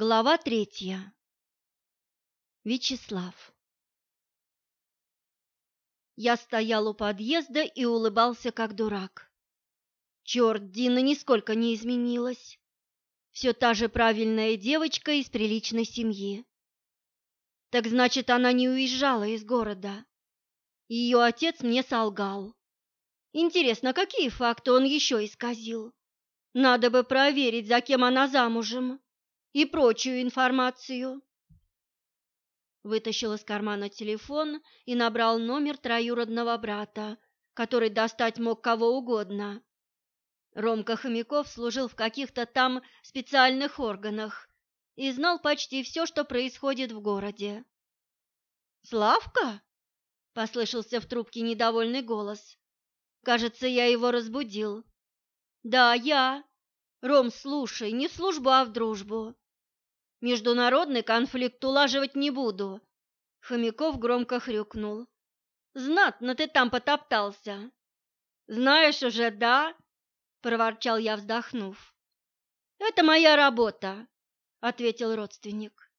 Глава третья. Вячеслав. Я стоял у подъезда и улыбался, как дурак. Черт, Дина нисколько не изменилась. Все та же правильная девочка из приличной семьи. Так значит, она не уезжала из города. Ее отец мне солгал. Интересно, какие факты он еще исказил? Надо бы проверить, за кем она замужем и прочую информацию. Вытащил из кармана телефон и набрал номер троюродного брата, который достать мог кого угодно. Ромка Хомяков служил в каких-то там специальных органах и знал почти все, что происходит в городе. «Славка?» — послышался в трубке недовольный голос. «Кажется, я его разбудил». «Да, я. Ром, слушай, не в службу, а в дружбу. Международный конфликт улаживать не буду. Хомяков громко хрюкнул. Знатно ты там потоптался. Знаешь уже, да? проворчал я, вздохнув. Это моя работа, ответил родственник.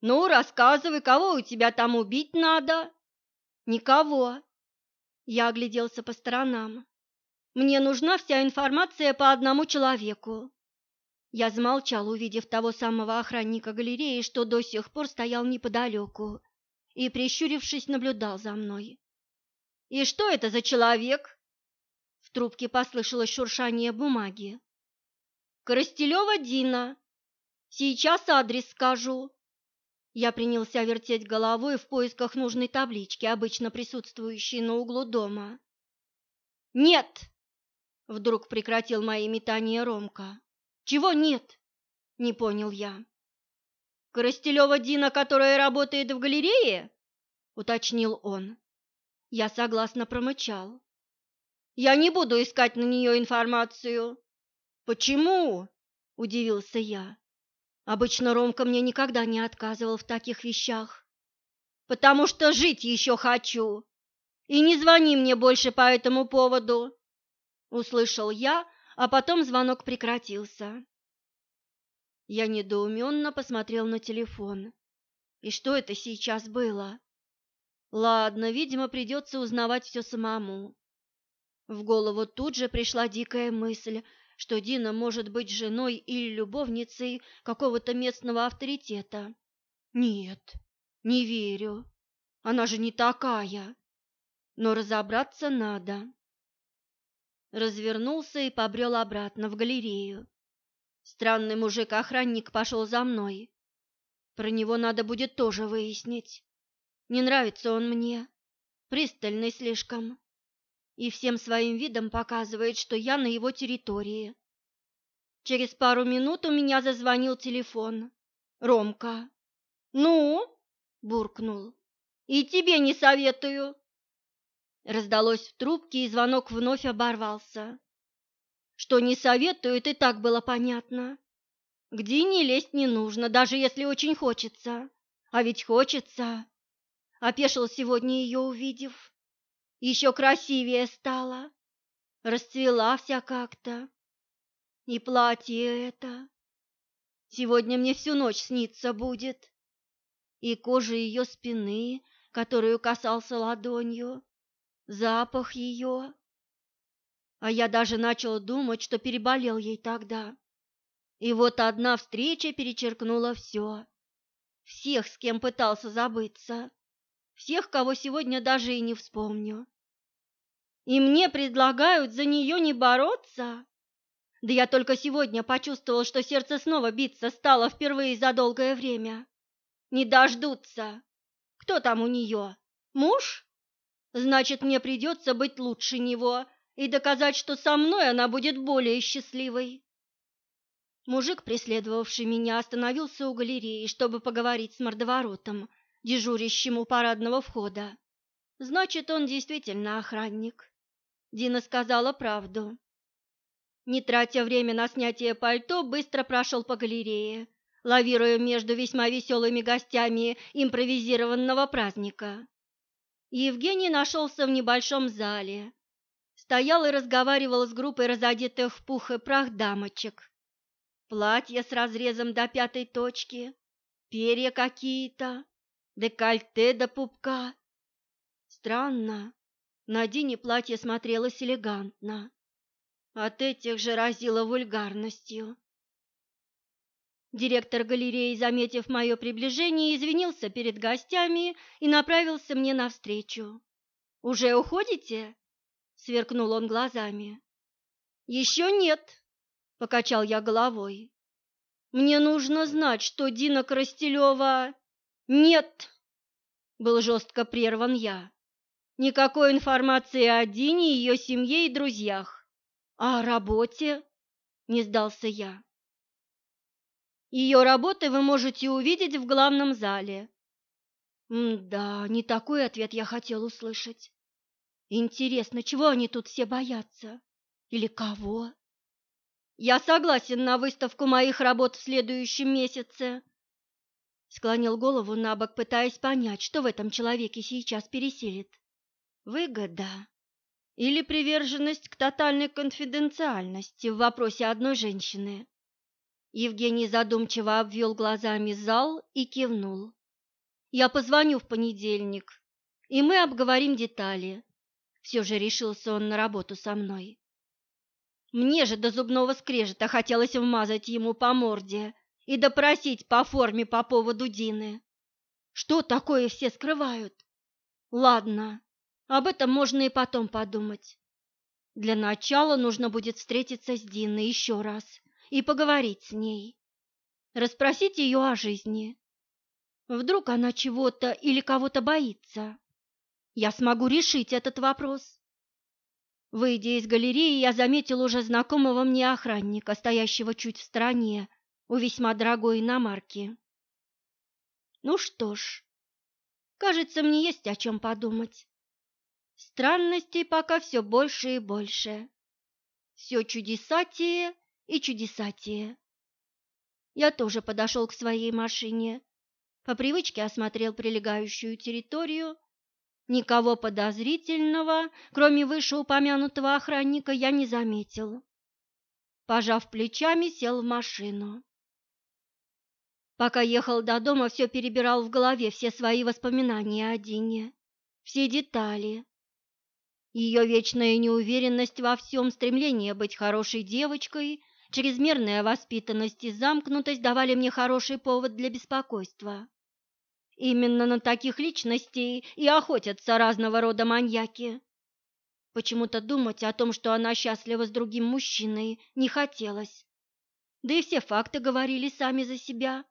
Ну, рассказывай, кого у тебя там убить надо? Никого. Я огляделся по сторонам. Мне нужна вся информация по одному человеку. Я замолчал, увидев того самого охранника галереи, что до сих пор стоял неподалеку и, прищурившись, наблюдал за мной. «И что это за человек?» В трубке послышалось шуршание бумаги. «Коростелева Дина. Сейчас адрес скажу». Я принялся вертеть головой в поисках нужной таблички, обычно присутствующей на углу дома. «Нет!» — вдруг прекратил мои метания Ромка. Чего нет? Не понял я. Коростелева Дина, которая работает в галерее? Уточнил он. Я согласно промычал. Я не буду искать на нее информацию. Почему? Удивился я. Обычно Ромка мне никогда не отказывал в таких вещах. Потому что жить еще хочу. И не звони мне больше по этому поводу. Услышал я, а потом звонок прекратился. Я недоуменно посмотрел на телефон. И что это сейчас было? Ладно, видимо, придется узнавать все самому. В голову тут же пришла дикая мысль, что Дина может быть женой или любовницей какого-то местного авторитета. Нет, не верю. Она же не такая. Но разобраться надо развернулся и побрел обратно в галерею. Странный мужик-охранник пошел за мной. Про него надо будет тоже выяснить. Не нравится он мне, пристальный слишком, и всем своим видом показывает, что я на его территории. Через пару минут у меня зазвонил телефон. Ромка. «Ну?» – буркнул. «И тебе не советую. Раздалось в трубке, и звонок вновь оборвался. Что не советуют, и так было понятно. К Дине лезть не нужно, даже если очень хочется. А ведь хочется. Опешил сегодня ее увидев. Еще красивее стала. Расцвела вся как-то. И платье это. Сегодня мне всю ночь снится будет. И кожа ее спины, которую касался ладонью, запах ее. А я даже начал думать, что переболел ей тогда. И вот одна встреча перечеркнула все. Всех, с кем пытался забыться. Всех, кого сегодня даже и не вспомню. И мне предлагают за нее не бороться? Да я только сегодня почувствовал, что сердце снова биться стало впервые за долгое время. Не дождутся. Кто там у нее? Муж? Значит, мне придется быть лучше него и доказать, что со мной она будет более счастливой. Мужик, преследовавший меня, остановился у галереи, чтобы поговорить с мордоворотом, дежурящим у парадного входа. Значит, он действительно охранник. Дина сказала правду. Не тратя время на снятие пальто, быстро прошел по галерее, лавируя между весьма веселыми гостями импровизированного праздника. Евгений нашелся в небольшом зале. Стоял и разговаривал с группой разодетых в пух и прах дамочек. Платье с разрезом до пятой точки, перья какие-то, декольте до пупка. Странно, на Дине платье смотрелось элегантно. От этих же разило вульгарностью. Директор галереи, заметив мое приближение, извинился перед гостями и направился мне навстречу. «Уже уходите?» — сверкнул он глазами. «Еще нет», — покачал я головой. «Мне нужно знать, что Дина Коростелева...» «Нет!» — был жестко прерван я. «Никакой информации о Дине, ее семье и друзьях. А о работе?» — не сдался я. «Ее работы вы можете увидеть в главном зале». «Да, не такой ответ я хотел услышать. Интересно, чего они тут все боятся? Или кого?» Я согласен на выставку моих работ в следующем месяце. Склонил голову на бок, пытаясь понять, что в этом человеке сейчас пересилит. Выгода или приверженность к тотальной конфиденциальности в вопросе одной женщины. Евгений задумчиво обвел глазами зал и кивнул. «Я позвоню в понедельник, и мы обговорим детали». Все же решился он на работу со мной. Мне же до зубного скрежета хотелось вмазать ему по морде и допросить по форме по поводу Дины. Что такое все скрывают? Ладно, об этом можно и потом подумать. Для начала нужно будет встретиться с Диной еще раз и поговорить с ней. Расспросить ее о жизни. Вдруг она чего-то или кого-то боится. Я смогу решить этот вопрос. Выйдя из галереи, я заметил уже знакомого мне охранника, стоящего чуть в стороне, у весьма дорогой иномарки. Ну что ж, кажется, мне есть о чем подумать. Странностей пока все больше и больше. Все чудесатие и чудесатие. Я тоже подошел к своей машине, по привычке осмотрел прилегающую территорию Никого подозрительного, кроме вышеупомянутого охранника, я не заметил. Пожав плечами, сел в машину. Пока ехал до дома, все перебирал в голове все свои воспоминания о Дине, все детали. Ее вечная неуверенность во всем, стремление быть хорошей девочкой, чрезмерная воспитанность и замкнутость давали мне хороший повод для беспокойства. Именно на таких личностей и охотятся разного рода маньяки. Почему-то думать о том, что она счастлива с другим мужчиной, не хотелось. Да и все факты говорили сами за себя.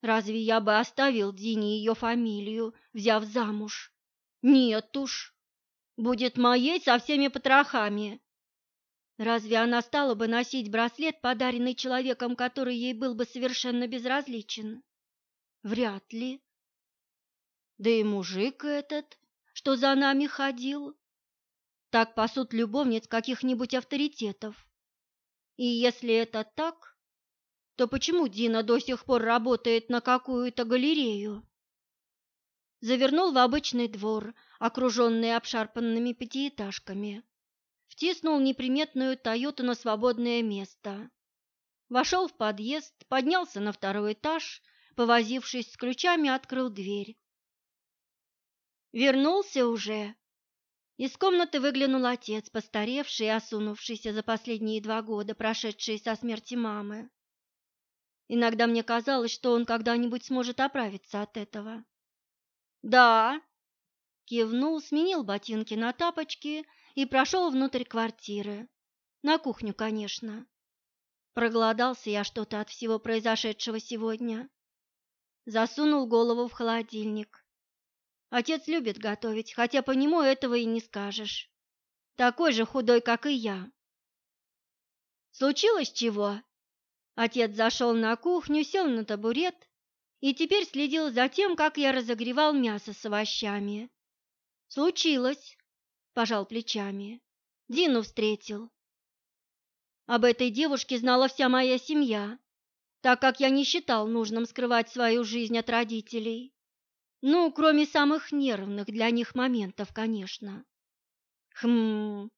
Разве я бы оставил Дине ее фамилию, взяв замуж? Нет уж. Будет моей со всеми потрохами. Разве она стала бы носить браслет, подаренный человеком, который ей был бы совершенно безразличен? Вряд ли. Да и мужик этот, что за нами ходил, так пасут любовниц каких-нибудь авторитетов. И если это так, то почему Дина до сих пор работает на какую-то галерею? Завернул в обычный двор, окруженный обшарпанными пятиэтажками. Втиснул неприметную «Тойоту» на свободное место. Вошел в подъезд, поднялся на второй этаж, повозившись с ключами, открыл дверь. Вернулся уже. Из комнаты выглянул отец, постаревший и осунувшийся за последние два года, прошедшие со смерти мамы. Иногда мне казалось, что он когда-нибудь сможет оправиться от этого. «Да», — кивнул, сменил ботинки на тапочки и прошел внутрь квартиры. На кухню, конечно. Проголодался я что-то от всего произошедшего сегодня. Засунул голову в холодильник. Отец любит готовить, хотя по нему этого и не скажешь. Такой же худой, как и я. Случилось чего? Отец зашел на кухню, сел на табурет и теперь следил за тем, как я разогревал мясо с овощами. Случилось, пожал плечами. Дину встретил. Об этой девушке знала вся моя семья, так как я не считал нужным скрывать свою жизнь от родителей. Ну, кроме самых нервных для них моментов, конечно. Хм.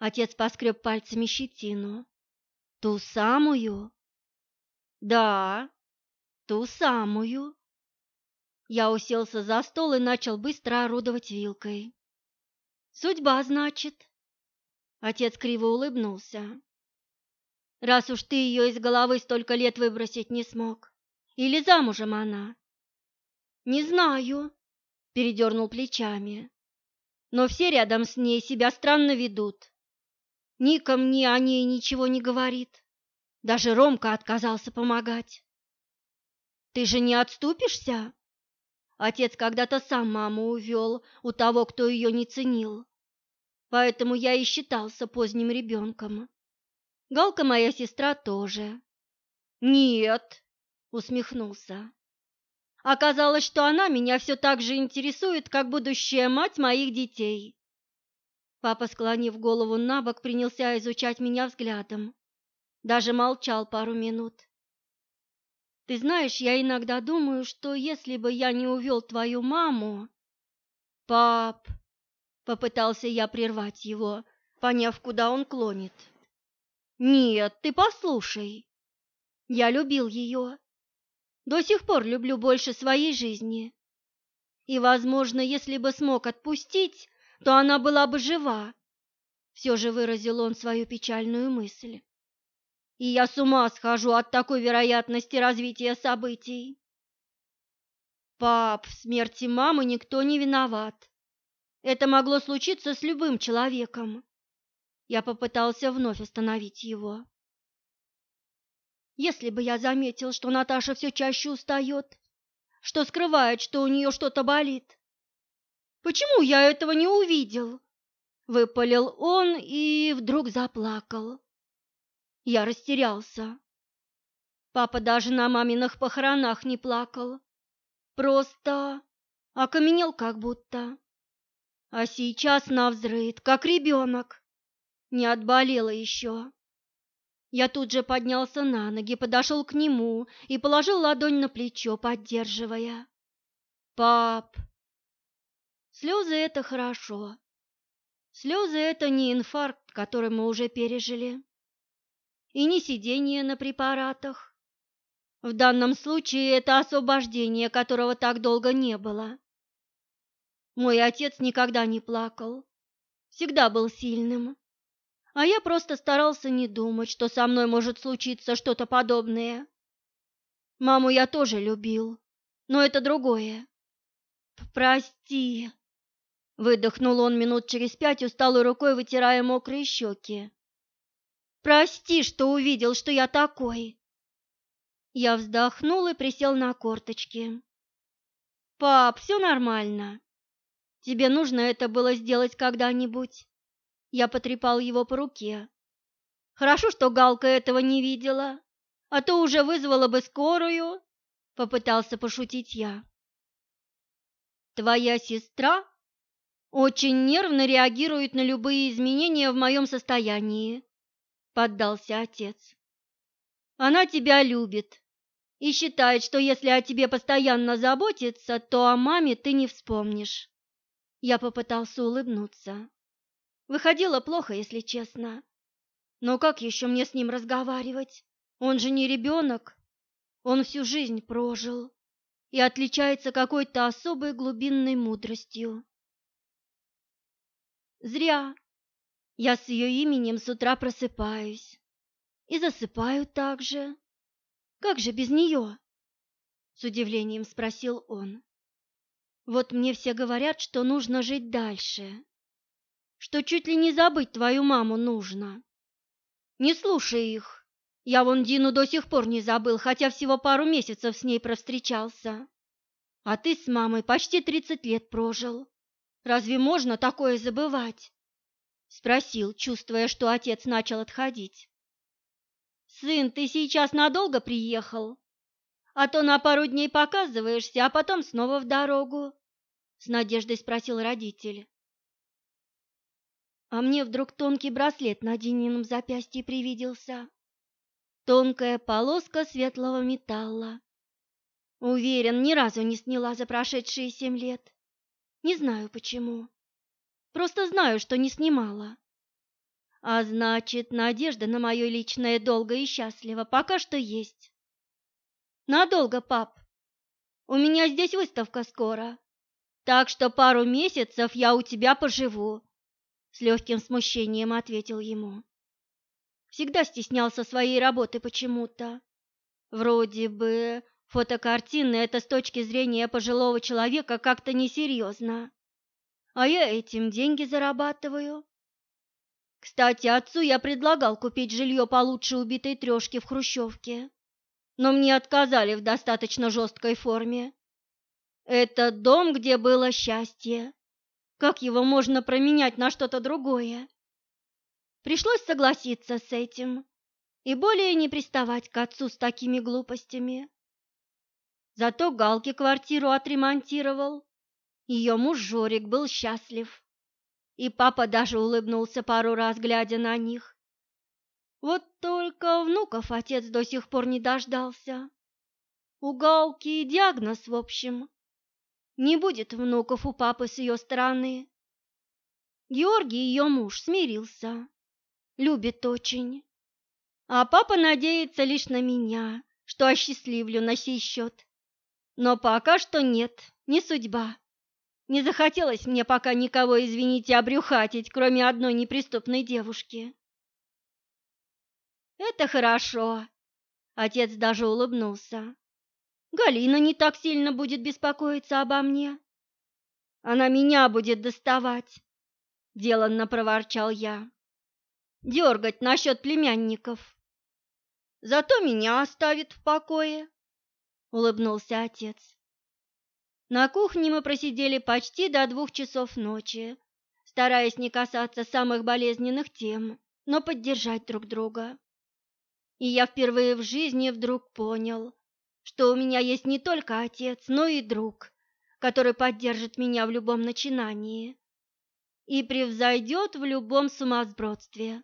Отец поскреб пальцами щетину. Ту самую? Да, ту самую. Я уселся за стол и начал быстро орудовать вилкой. Судьба, значит. Отец криво улыбнулся. Раз уж ты ее из головы столько лет выбросить не смог. Или замужем она? Не знаю, передернул плечами. Но все рядом с ней себя странно ведут. Ника мне о ней ничего не говорит. Даже Ромка отказался помогать. Ты же не отступишься? Отец когда-то сам маму увел у того, кто ее не ценил. Поэтому я и считался поздним ребенком. Галка моя сестра тоже. Нет, усмехнулся. Оказалось, что она меня все так же интересует, как будущая мать моих детей. Папа, склонив голову на бок, принялся изучать меня взглядом. Даже молчал пару минут. Ты знаешь, я иногда думаю, что если бы я не увел твою маму... Пап, попытался я прервать его, поняв, куда он клонит. Нет, ты послушай. Я любил ее. До сих пор люблю больше своей жизни. И, возможно, если бы смог отпустить, то она была бы жива. Все же выразил он свою печальную мысль и я с ума схожу от такой вероятности развития событий. Пап, в смерти мамы никто не виноват. Это могло случиться с любым человеком. Я попытался вновь остановить его. Если бы я заметил, что Наташа все чаще устает, что скрывает, что у нее что-то болит. Почему я этого не увидел? Выпалил он и вдруг заплакал. Я растерялся. Папа даже на маминых похоронах не плакал. Просто окаменел как будто. А сейчас навзрыд, как ребенок. Не отболела еще. Я тут же поднялся на ноги, подошел к нему и положил ладонь на плечо, поддерживая. «Пап, слезы — это хорошо. Слезы — это не инфаркт, который мы уже пережили и не сидение на препаратах. В данном случае это освобождение, которого так долго не было. Мой отец никогда не плакал, всегда был сильным, а я просто старался не думать, что со мной может случиться что-то подобное. Маму я тоже любил, но это другое. «Прости», — выдохнул он минут через пять, усталой рукой вытирая мокрые щеки. Прости, что увидел, что я такой. Я вздохнул и присел на корточки. Пап, все нормально. Тебе нужно это было сделать когда-нибудь. Я потрепал его по руке. Хорошо, что Галка этого не видела, а то уже вызвала бы скорую, попытался пошутить я. Твоя сестра очень нервно реагирует на любые изменения в моем состоянии поддался отец. Она тебя любит и считает, что если о тебе постоянно заботиться, то о маме ты не вспомнишь. Я попытался улыбнуться. Выходило плохо, если честно. Но как еще мне с ним разговаривать? Он же не ребенок. Он всю жизнь прожил и отличается какой-то особой глубинной мудростью. Зря, я с ее именем с утра просыпаюсь и засыпаю так же. Как же без нее? С удивлением спросил он. Вот мне все говорят, что нужно жить дальше, что чуть ли не забыть твою маму нужно. Не слушай их. Я вон Дину до сих пор не забыл, хотя всего пару месяцев с ней провстречался. А ты с мамой почти тридцать лет прожил. Разве можно такое забывать? Спросил, чувствуя, что отец начал отходить. «Сын, ты сейчас надолго приехал? А то на пару дней показываешься, а потом снова в дорогу?» С надеждой спросил родитель. А мне вдруг тонкий браслет на Динином запястье привиделся. Тонкая полоска светлого металла. Уверен, ни разу не сняла за прошедшие семь лет. Не знаю почему. Просто знаю, что не снимала. А значит, надежда на мое личное долго и счастливо пока что есть. Надолго, пап. У меня здесь выставка скоро, так что пару месяцев я у тебя поживу, с легким смущением ответил ему. Всегда стеснялся своей работы почему-то. Вроде бы фотокартины – это с точки зрения пожилого человека как-то несерьезно. А я этим деньги зарабатываю. Кстати, отцу я предлагал купить жилье получше убитой трешки в Хрущевке, но мне отказали в достаточно жесткой форме. Это дом, где было счастье. Как его можно променять на что-то другое? Пришлось согласиться с этим и более не приставать к отцу с такими глупостями. Зато Галке квартиру отремонтировал. Ее муж Жорик был счастлив. И папа даже улыбнулся пару раз, глядя на них. Вот только внуков отец до сих пор не дождался. У Галки диагноз, в общем. Не будет внуков у папы с ее стороны. Георгий, ее муж, смирился любит очень. А папа надеется лишь на меня, что осчастливлю на сей счет. Но пока что нет, не судьба. Не захотелось мне пока никого, извините, обрюхатить, кроме одной неприступной девушки. Это хорошо. Отец даже улыбнулся. Галина не так сильно будет беспокоиться обо мне. Она меня будет доставать, деланно проворчал я дергать насчет племянников. Зато меня оставит в покое, улыбнулся отец. На кухне мы просидели почти до двух часов ночи, стараясь не касаться самых болезненных тем, но поддержать друг друга. И я впервые в жизни вдруг понял, что у меня есть не только отец, но и друг, который поддержит меня в любом начинании и превзойдет в любом сумасбродстве.